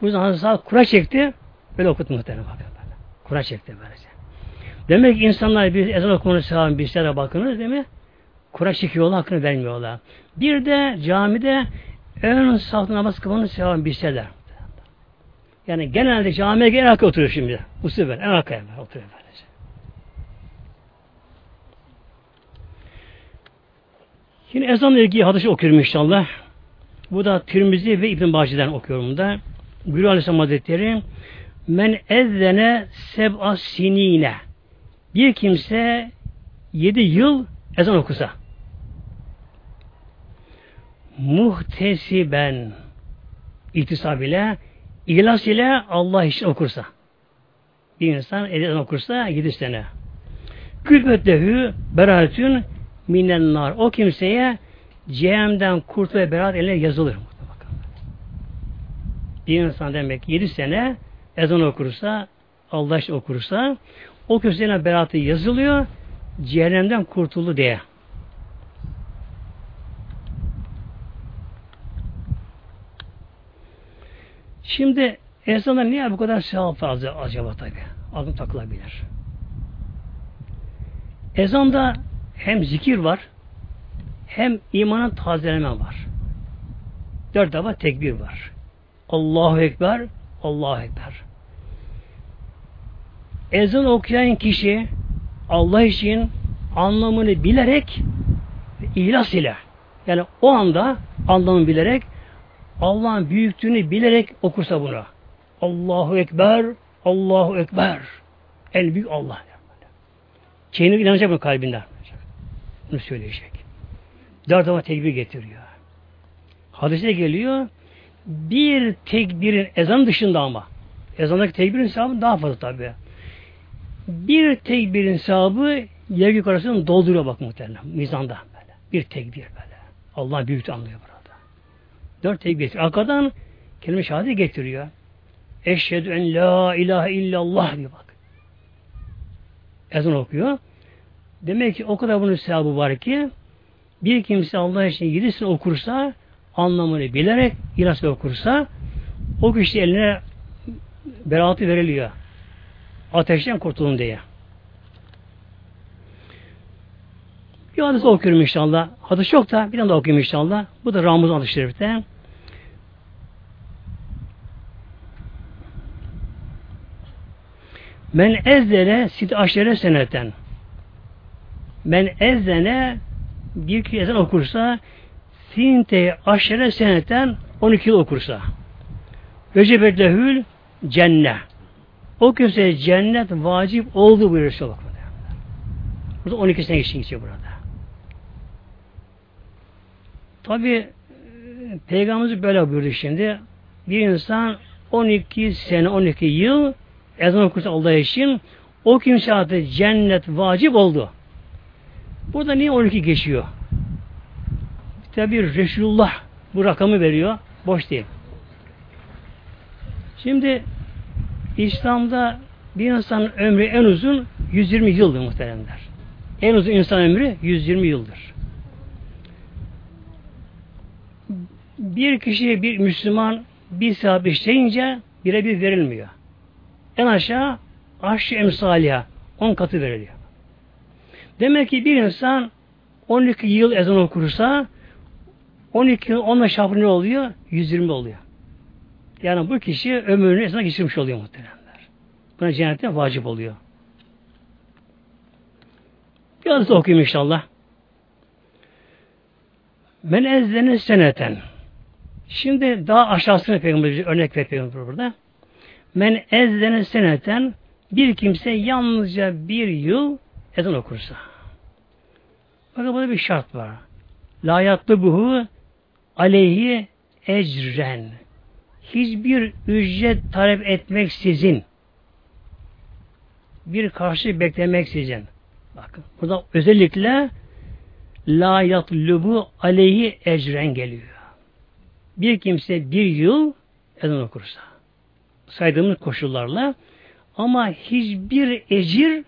Bu yüzden Hazreti kura çekti. Böyle okuttu muhtemelen bakın. Kura çekti böylece. Demek ki insanlar bir ezan okumanın sevabını bilseler bakınız değil mi? Kura çekiyorlar, hakkını vermiyorlar. Bir de camide ön safta namaz kılmanın sevabını bilseler. Yani genelde camiye en arkaya oturuyor şimdi. Bu sefer en arkaya oturuyor böylece. Yine ezanla ilgili hadisi okuyorum inşallah. Bu da Tirmizi ve İbn Baci'den okuyorum da. Buyuruyor Aleyhisselam Hazretleri Men ezzene seb'a sinine bir kimse yedi yıl ezan okusa muhtesiben İhtisab ile, ihlas ile Allah için okursa. Bir insan ezan okursa yedi sene. Külbetehü beratün minen nar. O kimseye cehennemden kurt ve berat eline yazılır. Bir insan demek yedi sene ezan okursa, Allah okursa, o kimsenin beratı yazılıyor, cehennemden kurtuldu diye. Şimdi ezanda niye bu kadar sevap fazla acaba tabi? Aklım takılabilir. Ezanda hem zikir var, hem imanın tazeleme var. Dört defa tekbir var. Allahu Ekber, Allahu Ekber. Ezan okuyan kişi Allah için anlamını bilerek ihlas ile yani o anda anlamını bilerek Allah'ın büyüklüğünü bilerek okursa bunu. Allahu Ekber, Allahu Ekber. En büyük Allah. Kendine inanacak mı kalbinden? Bunu söyleyecek. Dört defa tekbir getiriyor. Hadise geliyor. Bir tekbirin ezan dışında ama. Ezandaki tekbirin sahibi daha fazla tabi. Bir tekbirin sahibi yer yukarısını dolduruyor bak muhtemelen. Mizanda böyle. Bir tekbir böyle. Allah büyük anlıyor burada. Dört tekbir getiriyor. Arkadan kelime şehadet getiriyor. Eşhedü en la ilahe illallah diyor bak. Ezan okuyor. Demek ki o kadar bunun sevabı var ki bir kimse Allah için yedisini okursa anlamını bilerek ilasla okursa o kişi eline beraatı veriliyor. Ateşten kurtulun diye. Bir hadis okuyorum inşallah. Hadis çok da bir tane daha okuyayım inşallah. Bu da Ramazan hadis-i şerifte. Men ezzene sit aşere seneten. Men ezzene bir kişi ezan okursa sinte aşere seneten 12 yıl okursa. Vecebet lehül cennet. O kimseye cennet vacip oldu buyuruyor Resulullah. Burada 12 sene geçin geçiyor burada. Tabi Peygamberimiz böyle buyurdu şimdi. Bir insan 12 sene, 12 yıl ezan okursa Allah için o kimse artık cennet vacip oldu. Burada niye 12 geçiyor? Tabi Resulullah bu rakamı veriyor. Boş değil. Şimdi İslam'da bir insanın ömrü en uzun 120 yıldır muhteremler. En uzun insan ömrü 120 yıldır. Bir kişiye bir Müslüman bir sahabe işleyince birebir verilmiyor. En aşağı aşçı emsaliye 10 katı veriliyor. Demek ki bir insan 12 yıl ezan okursa 12 yıl 15 çarpı ne oluyor? 120 oluyor. Yani bu kişi ömrünü ezana geçirmiş oluyor muhteremler. Buna cennete vacip oluyor. Biraz da okuyayım inşallah. Men ezzene seneten. Şimdi daha aşağısını peygamber örnek ver peygamber burada. Men ezzene seneten bir kimse yalnızca bir yıl ezan okursa. Bakın burada bir şart var. La yatlı buhu aleyhi ecren. Hiçbir ücret talep etmeksizin bir karşı beklemeksizin. Bakın burada özellikle la yatlubu aleyhi ecren geliyor. Bir kimse bir yıl ezan okursa saydığımız koşullarla ama hiçbir ecir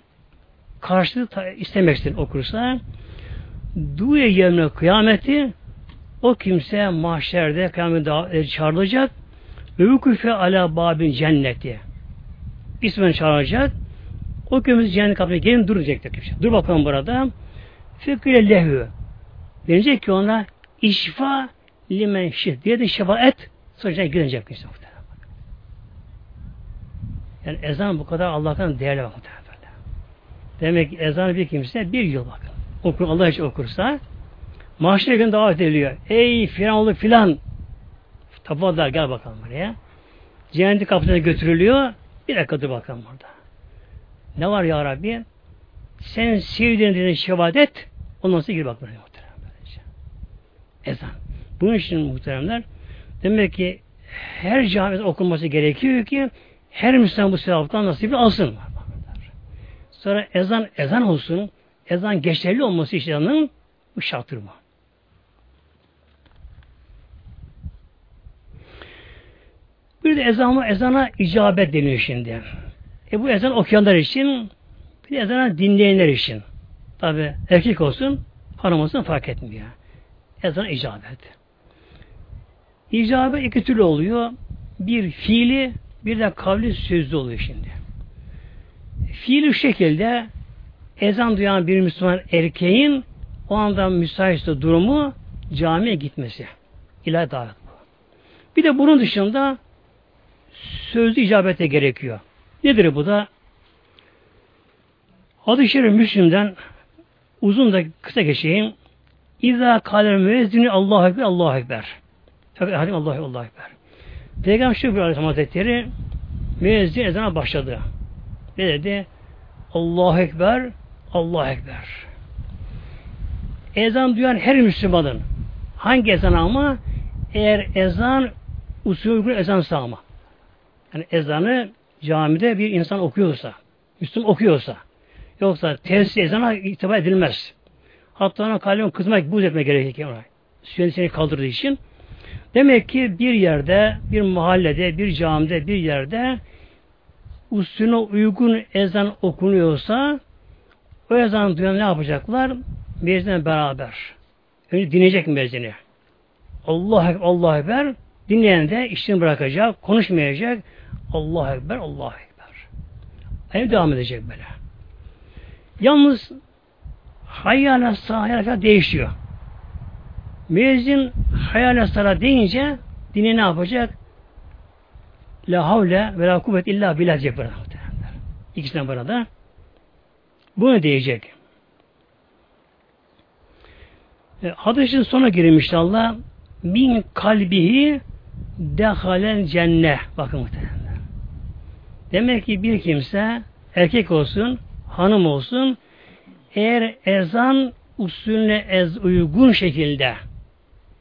karşılık istemek okursa duye yevme kıyameti o kimse mahşerde kıyamete çağrılacak. Ve vukufe ala babin cenneti. İsmen çağıracak o kimse cennet kapısına gelin duracak kimse. Dur bakalım burada. Fikre lehü. Denecek ki ona işfa limen şih diye de şefaat sonra gidecek kimse yani ezan bu kadar Allah'tan değerli bakın. Demek ki ezan bir kimse bir yıl bakın. Okur, Allah için okursa mahşere gün davet ediliyor. Ey filan filan tapıda gel bakalım buraya. Cennet kapısına götürülüyor. Bir dakika dur bakalım burada. Ne var ya Rabbi? Sen sevdiğin dediğin şevadet ondan sonra gir bak buraya muhterem. Ezan. Bunun için muhteremler demek ki her camide okunması gerekiyor ki her Müslüman bu sevaptan nasibi alsın. Sonra ezan ezan olsun. Ezan geçerli olması için bu şarttır bu. Bir de ezana, ezana icabet deniyor şimdi. E bu ezan okuyanlar için bir de ezana dinleyenler için. Tabi erkek olsun, hanım olsun fark etmiyor. Ezan icabet. İcabet iki türlü oluyor. Bir fiili, bir de kavli sözlü oluyor şimdi. Fiili şekilde ezan duyan bir Müslüman erkeğin o anda müsait durumu camiye gitmesi. İlahi davet bu. Bir de bunun dışında sözlü icabete gerekiyor. Nedir bu da? Adı şerif Müslüm'den uzun da kısa geçeyim. İza kaler müezzini Allahu Ekber, Allahu Ekber. Fakat hadim Allahu Allahu Ekber. Peygamber bir Aleyhisselam Hazretleri müezzin ezana başladı. Ne dedi? Allahu Ekber, Allahu Ekber. Ezan duyan her Müslümanın hangi ezan ama eğer ezan usulü uygun ezan sağma. Yani ezanı camide bir insan okuyorsa, Müslüman okuyorsa, yoksa tesis ezana itibar edilmez. Hatta ona kalbine kızmak, buz etmek gerekir. Sünnetini kaldırdığı için. Demek ki bir yerde, bir mahallede, bir camide, bir yerde usulüne uygun ezan okunuyorsa o ezan duyan ne yapacaklar? Müezzinle beraber. Önce dinleyecek müezzini. Allah Allah Ekber dinleyen de işini bırakacak, konuşmayacak. Allah Ekber, Allah Ekber. Aynı devam edecek böyle. Yalnız hayyâle sahaya değişiyor. Müezzin hayyâle sala deyince dini ne yapacak? La havle ve la kuvvet illa billah diyecek burada. İkisinden burada. Bunu diyecek. E, hadisin sona girmişti Allah. Min kalbihi dehalen cennet. Bakın muhtemelen. Demek ki bir kimse erkek olsun, hanım olsun eğer ezan usulüne ez uygun şekilde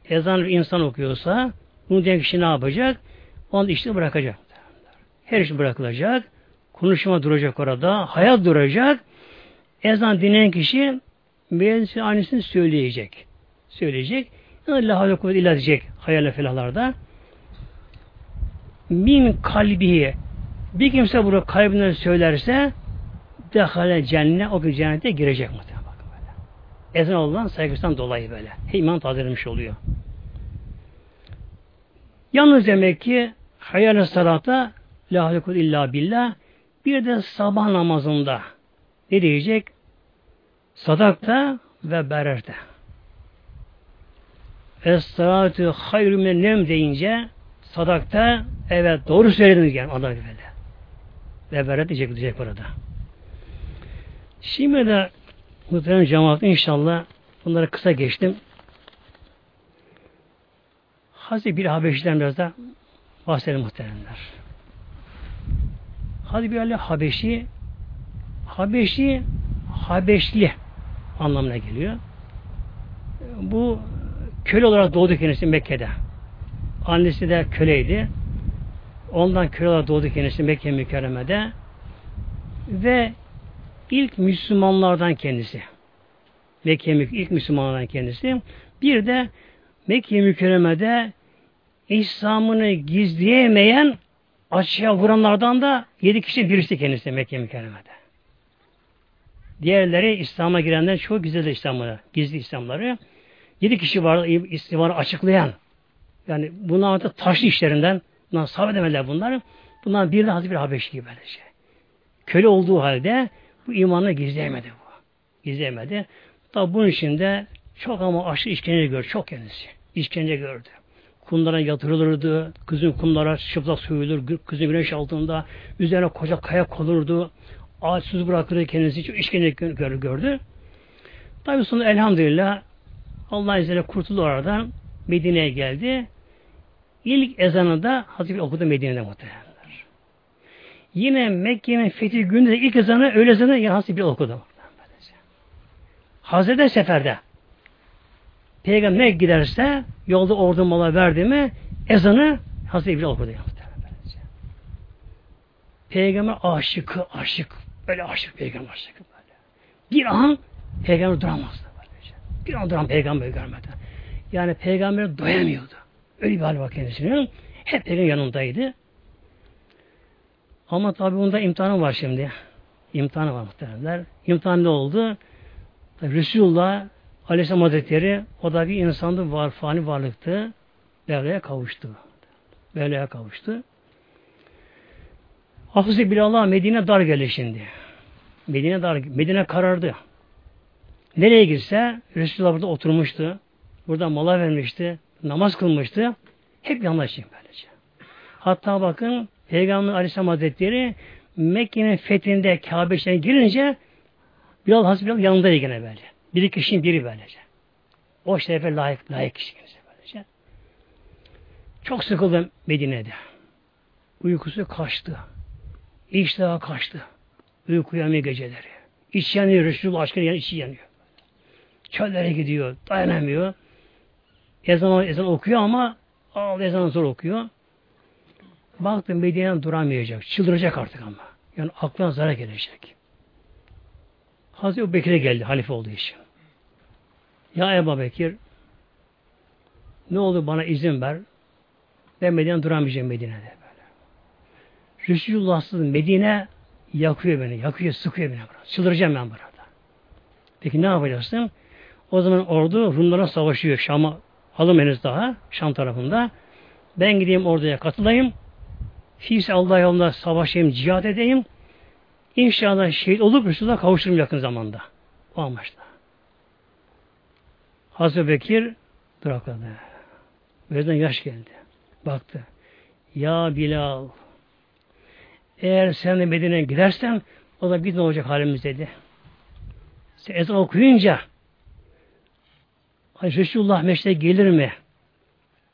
ezan bir insan okuyorsa bunu diyen kişi ne yapacak? O anda işini bırakacak. Her iş bırakılacak. Konuşma duracak orada. Hayat duracak. Ezan dinleyen kişi müezzin aynısını söyleyecek. Söyleyecek. La havle kuvvet illa diyecek hayal filahlarda. Min kalbihi bir kimse bunu kalbinden söylerse dehale cennet o gün cennete girecek muhtemelen. Ezan olan saygısından dolayı böyle. İman tazelmiş oluyor. Yalnız demek ki hayal salata la halikut illa billah bir de sabah namazında ne diyecek? Sadakta ve bererte. Es-salatu hayrü nem deyince sadakta evet doğru söylediniz yani Allah böyle. Ve beret diyecek, diyecek burada. Şimdi de muhtemelen cemaat inşallah bunları kısa geçtim. Hazreti bir Habeşi'den biraz da bahsedelim muhteremler. Hazreti bir Habeşi Habeşi Habeşli anlamına geliyor. Bu köle olarak doğdu kendisi Mekke'de. Annesi de köleydi. Ondan köle olarak doğdu kendisi Mekke mükerremede. Ve ilk Müslümanlardan kendisi. Mekke ilk Müslümanlardan kendisi. Bir de Mekke mükerremede İslam'ını gizleyemeyen açığa vuranlardan da yedi kişi birisi kendisi Mekke mükerremede. Diğerleri İslam'a girenler çok gizli İslam'ı, gizli İslam'ları. Yedi kişi var İslam'ı açıklayan. Yani bunlar da taşlı işlerinden bunlar sabredemediler bunlar. Bunlar bir de Hazreti bir Habeşi gibi böylece. Köle olduğu halde bu imanı gizleyemedi bu. Gizleyemedi. Tabi bunun içinde çok ama aşırı işkence gördü. Çok kendisi. İşkence gördü. Kumlara yatırılırdı. Kızın kumlara çıplak soyulur. Kızın güneş altında. Üzerine koca kaya konurdu. Ağaçsız bırakırdı kendisi. Çok işkence gördü. Tabi sonra elhamdülillah Allah izniyle kurtuldu oradan. Medine'ye geldi. İlk ezanı da Hazreti okudu Medine'de muhtemelenler. Yine Mekke'nin fethi gününde ilk ezanı öyle ezanı ya Hazreti okudu. Hazreti seferde Peygamber giderse yolda ordu mola verdi mi ezanı Hazreti İbrahim okudu. Peygamber aşık, aşık. Böyle aşık peygamber aşık böyle. Bir an peygamber duramazdı. Böylece. Bir an duran peygamber görmedi. Yani peygamber doyamıyordu. Öyle bir hal var kendisinin. Hep peygamber yanındaydı. Ama tabi bunda imtihanı var şimdi. İmtihanı var muhtemelenler. İmtihan ne oldu? Tabi Resulullah Aleyhisselam Hazretleri o da bir insandı, var, fani varlıktı. Mevla'ya kavuştu. Mevla'ya kavuştu. Hafızı Bilallah Medine dar geldi şimdi. Medine dar, Medine karardı. Nereye gitse Resulullah burada oturmuştu. Burada mola vermişti. Namaz kılmıştı. Hep yanlaşıyor böylece. Hatta bakın Peygamber Aleyhisselam Hazretleri Mekke'nin fethinde Kabe içine girince Bilal Hazreti Bilal yanındaydı gene böyle. Bir kişinin biri böylece. O şerefe layık, layık kişi böylece. Çok sıkıldı Medine'de. Uykusu kaçtı. İştahı kaçtı. Uyku yanıyor geceleri. İç yanıyor. Resulullah aşkına yani içi yanıyor. Çöllere gidiyor. Dayanamıyor. Ezan, ezan okuyor ama al ezan zor okuyor. Baktım Medine'den duramayacak. Çıldıracak artık ama. Yani aklına zarar gelecek. Hazreti Bekir'e geldi halife olduğu için. Ya Ebu Bekir ne oldu bana izin ver. Ben Medine'den duramayacağım Medine'de. Resulullah'sız Medine yakıyor beni. Yakıyor, sıkıyor beni. Burada. Çıldıracağım ben burada. Peki ne yapacaksın? O zaman ordu Rumlara savaşıyor. Şam'a alım henüz daha. Şam tarafında. Ben gideyim orduya katılayım. Fis Allah yolunda savaşayım, cihad edeyim. İnşallah şehit olup Resulullah kavuşurum yakın zamanda. O amaçla. Hazreti Bekir durakladı. Gözden yaş geldi. Baktı. Ya Bilal eğer sen de Medine'ye gidersen o da bir ne olacak halimiz dedi. Sen ezan okuyunca Resulullah meşte gelir mi?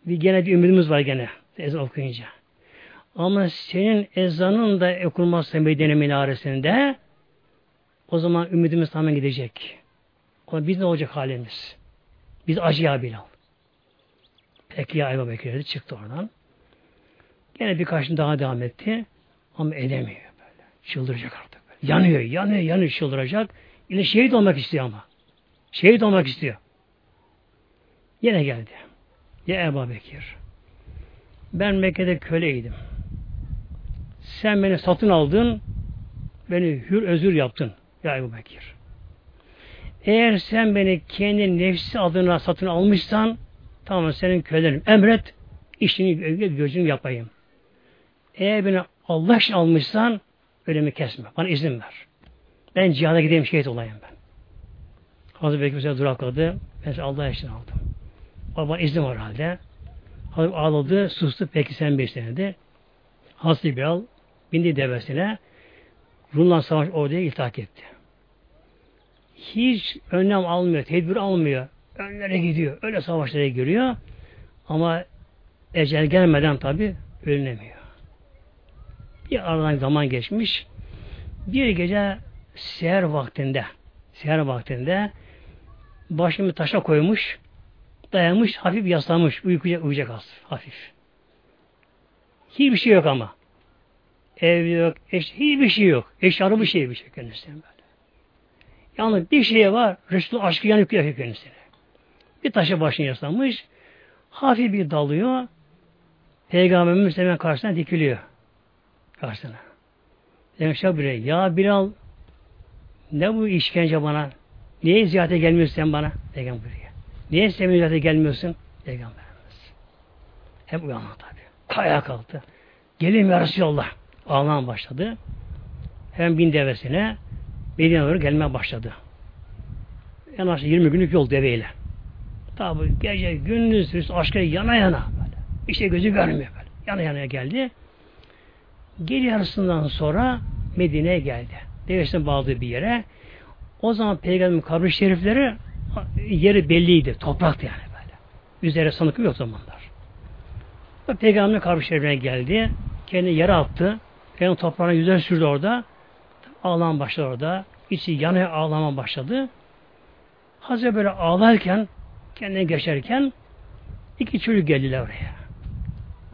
Bir gene bir ümidimiz var gene ezan okuyunca. Ama senin ezanın da okunmazsa Medine minaresinde o zaman ümidimiz tamamen gidecek. Ama biz ne olacak halimiz? Biz acıya Bilal. Peki ya Ebu Bekir çıktı oradan. Gene birkaç gün daha devam etti. Ama edemiyor böyle. Çıldıracak artık. Böyle. Yanıyor, yanıyor, yanıyor, çıldıracak. Yine şehit olmak istiyor ama. Şehit olmak istiyor. Yine geldi. Ya Ebu Bekir. Ben Mekke'de köleydim. Sen beni satın aldın, beni hür özür yaptın ya Ebu Bekir. Eğer sen beni kendi nefsi adına satın almışsan, tamam senin kölelerim. Emret, işini gözünü yapayım. Eğer beni Allah için almışsan, ölümü kesme. Bana izin ver. Ben cihada gideyim, şehit olayım ben. Hazreti Bekir bize durakladı. Ben Allah için aldım. O bana izin var halde. Hazreti ağladı, sustu. Peki sen bir senedi. Hazreti Bilal bindi devesine Rumla savaş orduya iltak etti. Hiç önlem almıyor, tedbir almıyor. Önlere gidiyor. Öyle savaşlara giriyor. Ama ecel gelmeden tabi ölünemiyor. Bir aradan zaman geçmiş. Bir gece seher vaktinde seher vaktinde başını taşa koymuş dayanmış, hafif yaslamış, uyuyacak, uyuyacak az, hafif. Hiçbir şey yok ama. Ev yok, eş, hiçbir şey yok. Eşarı bir şey bir şey kendisine böyle. Yalnız bir şey var, Resulullah aşkı yanık yakıyor kendisine. Bir taşa başını yaslanmış, hafif bir dalıyor, Peygamberimiz hemen karşısına dikiliyor. Karşısına. Demiş ya bile, ya Bilal ne bu işkence bana? Niye ziyarete gelmiyorsun sen bana? Peygamber buraya. Niye sen ziyarete gelmiyorsun? Peygamberimiz. Hep uyandı tabi. Kaya kalktı. Gelin ya Resulallah. Ağlamaya başladı. Hemen bin devesine Medine'ye doğru gelmeye başladı. En az 20 günlük yol deveyle. Tabi gece gündüz aşkı yana yana böyle. Şey gözü görmüyor böyle. Yana yana geldi. Geri yarısından sonra Medine'ye geldi. Devesine bağladığı bir yere. O zaman Peygamberin kabri şerifleri yeri belliydi. Topraktı yani böyle. Üzerine sanık yok zamanlar. Peygamberin kabri şerifine geldi. Kendi yere attı. Peygamber toprağına yüzer sürdü orada. Ağlam başladı orada. İçi yanıyor ağlama başladı. Hazreti böyle ağlarken kendine geçerken iki çocuk geldiler oraya.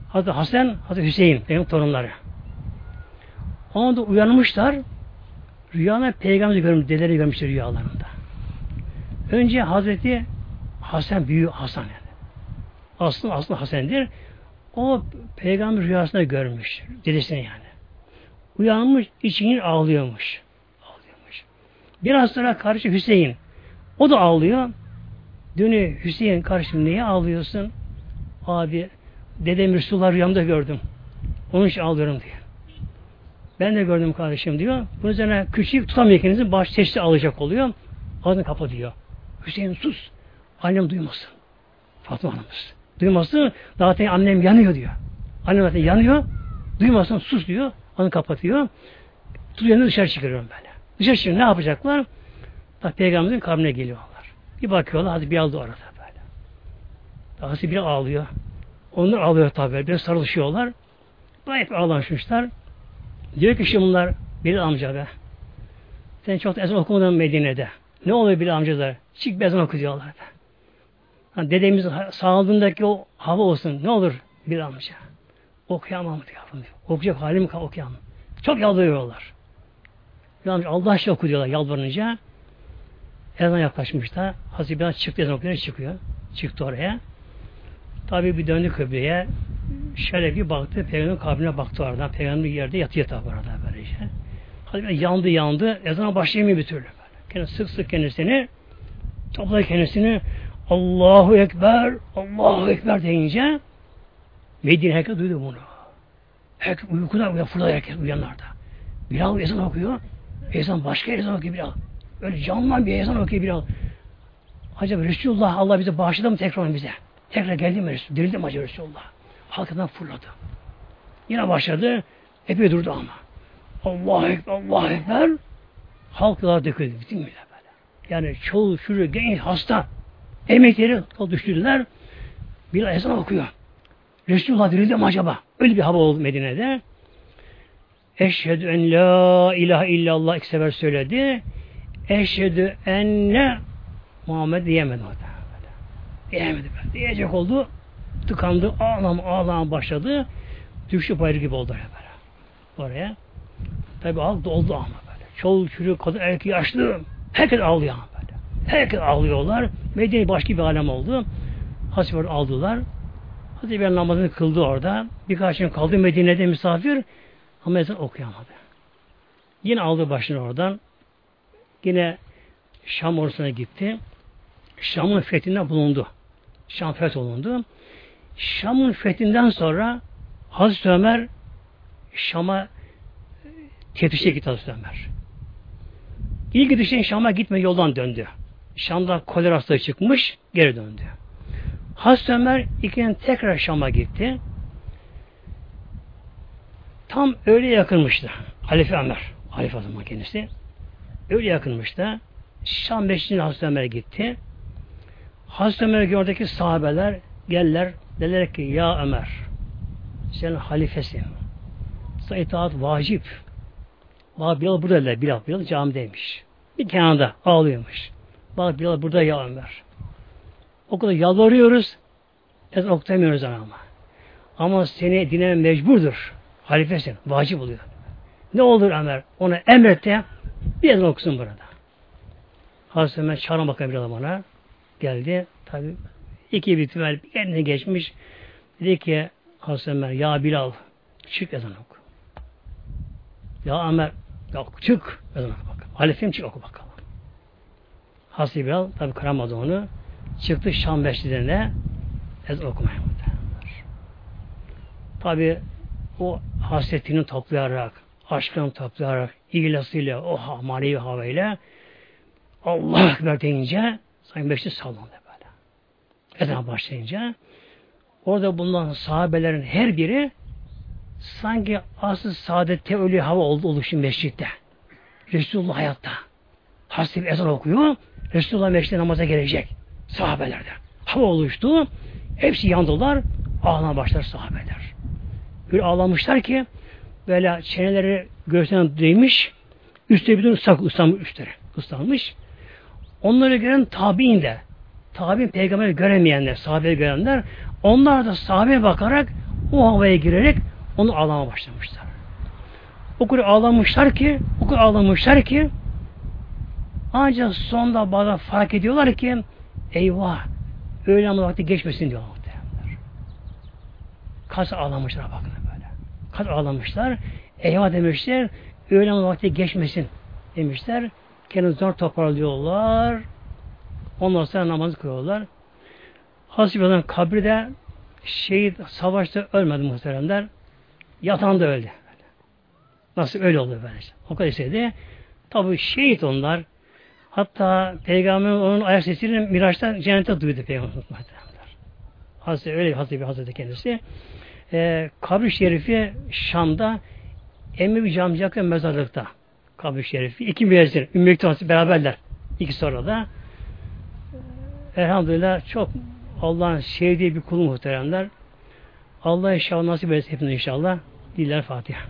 Hazreti Hasan, Hazreti Hüseyin benim torunları. Onu da uyanmışlar. Rüyana peygamberi görmüş, dedeleri görmüşler rüyalarında. Önce Hazreti Hasan büyük Hasan yani. Aslında aslında Hasan'dır. O peygamber rüyasında görmüş. Dedesini yani. Uyanmış, içinin ağlıyormuş. Ağlıyormuş. Biraz sonra karşı Hüseyin. O da ağlıyor. Dünü Hüseyin karşım niye ağlıyorsun? Abi dedem Resulullah rüyamda gördüm. Onun için ağlıyorum diyor. Ben de gördüm kardeşim diyor. Bunun üzerine küçük tutamıyor kendinizi baş teşhisi alacak oluyor. Ağzını kapatıyor. Hüseyin sus. Annem duymasın. Fatma Hanımız. Duymasın. Zaten annem yanıyor diyor. Annem zaten yanıyor. Duymasın sus diyor. Onu kapatıyor. Tutuyor dışarı çıkarıyorum böyle. Dışarı çıkıyor. Ne yapacaklar? Bak peygamberin kabrine geliyorlar. Bir bakıyorlar. Hadi bir aldı orada böyle. Daha bir ağlıyor. Onlar ağlıyor tabi. Bir sarılışıyorlar. Hep ağlaşmışlar. Diyor ki şimdi bunlar bir amca be. Sen çok ezan okumadın Medine'de. Ne oluyor bir amcalar? Çık bir ezan oku diyorlar be. Yani dedemiz sağlığındaki o hava olsun. Ne olur bir amca? Okuyamam diyor. Okuyacak halim okuyamam. Çok yalvarıyorlar. Bir amca Allah aşkına oku diyorlar yalvarınca. Ezan yaklaşmış da Hazreti İbrahim çıktı ezan okuyunca çıkıyor. Çıktı oraya. Tabi bir döndü kıbleye. Şöyle bir baktı. Peygamber kabrine baktı oradan. Peygamber yerde yatıyor tabi orada böylece. Hazreti yandı yandı. Ezana başlayamıyor bir türlü. Böyle. Sık sık kendisini topladı kendisini Allahu Ekber Allahu Ekber deyince Medine herkes duydu bunu. Herkes uykuda uyan, fırladı herkes uyanlarda. Bilal ezan okuyor. Ezan başka ezan okuyor Bilal. Öyle canlı bir ezan okuyor Bilal. Acaba Resulullah Allah bize bağışladı mı tekrar bize? Tekrar geldi mi Resul? Dirildi mi acaba Resulullah? Halkından fırladı. Yine başladı. Epey durdu ama. Allah Ekber, Allah Ekber. Halklar döküldü. Bütün bile böyle. Yani çoğu, şuru, genç, hasta. Emekleri düştüler. Bir ezan okuyor. Resulullah dirildi mi acaba? Öyle bir hava oldu Medine'de. Eşhedü en la ilahe illallah iki sefer söyledi. Eşhedü enne Muhammed diyemedi orada. Diyemedi. Diyecek oldu. Tıkandı. Ağlam ağlam başladı. Düştü bayır gibi oldu böyle. Oraya. Tabi halk doldu ama böyle. Çoluk çocuk kadın erkek yaşlı. Herkes ağlıyor ama böyle. Herkes ağlıyorlar. Medine başka bir alem oldu. Hasibir aldılar. Hazreti İbrahim namazını kıldı orada. Birkaç gün kaldı Medine'de misafir ama ezan okuyamadı. Yine aldı başını oradan. Yine Şam orasına gitti. Şam'ın fethinde bulundu. Şam feth olundu. Şam'ın fethinden sonra Hazreti Ömer Şam'a teftişe gitti Hazreti Ömer. İlk gidişten Şam'a gitme yoldan döndü. Şam'da kolera hastalığı çıkmış, geri döndü. Hazreti Ömer ikinin tekrar Şam'a gitti. Tam öyle yakınmıştı. Halife Ömer. Halife zaman kendisi. Öyle yakınmıştı. Şam Meşri'ne Hazreti Ömer gitti. Hazreti Ömer gördeki sahabeler gelirler. Dediler ki ya Ömer sen halifesin. Sana itaat vacip. Bak Bilal burada dediler. Bilal, Bilal camideymiş. Bir kenarda ağlıyormuş. Bak Bilal burada ya Ömer. O kadar yalvarıyoruz. Ezan okutamıyoruz ama. Ama seni dinleme mecburdur. Halifesin. Vacip oluyor. Ne olur Ömer? Ona emret de bir ezan okusun burada. Hazreti Ömer çağırma bakalım bir bana. Geldi. Tabi iki bir tüvel kendine geçmiş. Dedi ki Hazreti Ömer ya Bilal çık ezan oku. Ya Ömer ya çık ezan oku bakalım. Halifem çık oku bakalım. Hazreti Bilal tabi kıramadı onu. Çıktı Şam Mescidi'ne ezan okumaya. Tabi o hasretini toplayarak, aşkını toplayarak, ilgilesiyle, o manevi havayla Allah Ekber deyince sanki mescid sallandı. Ezan başlayınca orada bulunan sahabelerin her biri sanki asıl saadette ölü hava oldu oluşu mescitte. Resulullah hayatta. Hasip ezan okuyor. Resulullah mescidde namaza gelecek. Sahabelerde. Hava oluştu. Hepsi yandılar. Ağlamaya başlar sahabeler. Böyle ağlamışlar ki böyle çeneleri göğsüne değmiş üstte bir ıslak ıslanmış üstleri. ıslanmış. Onları gören tabi'in de tabi'in peygamberi göremeyenler, sahabeyi görenler onlar da sahabeye bakarak o havaya girerek onu ağlama başlamışlar. O kadar ağlamışlar ki, o kadar ağlamışlar ki ancak sonunda bazen fark ediyorlar ki eyvah öğlen vakti geçmesin diyorlar muhtemelenler. Kaç ağlamışlar bakın böyle. Kaç ağlamışlar. Eyvah demişler öğlen vakti geçmesin demişler. Kendini toparlıyorlar. Ondan sonra namazı kılıyorlar. Hazreti İbrahim kabri de şehit savaşta ölmedi muhteremler. Yatan da öldü. Nasıl öyle oldu böyle. O kadar istedi. Tabi şehit onlar. Hatta Peygamber onun ayak sesini Miraç'ta cennete duydu Peygamber. Hazreti öyle Hazreti bir Hazreti kendisi. Ee, kabri şerifi Şam'da Emevi Camcı yakın mezarlıkta kabri şerifi. İki müezzin, Ümmü beraberler. İkisi orada. Elhamdülillah çok Allah'ın sevdiği bir kul muhteremler. Allah inşallah nasip etsin hepimiz inşallah. Diller Fatiha.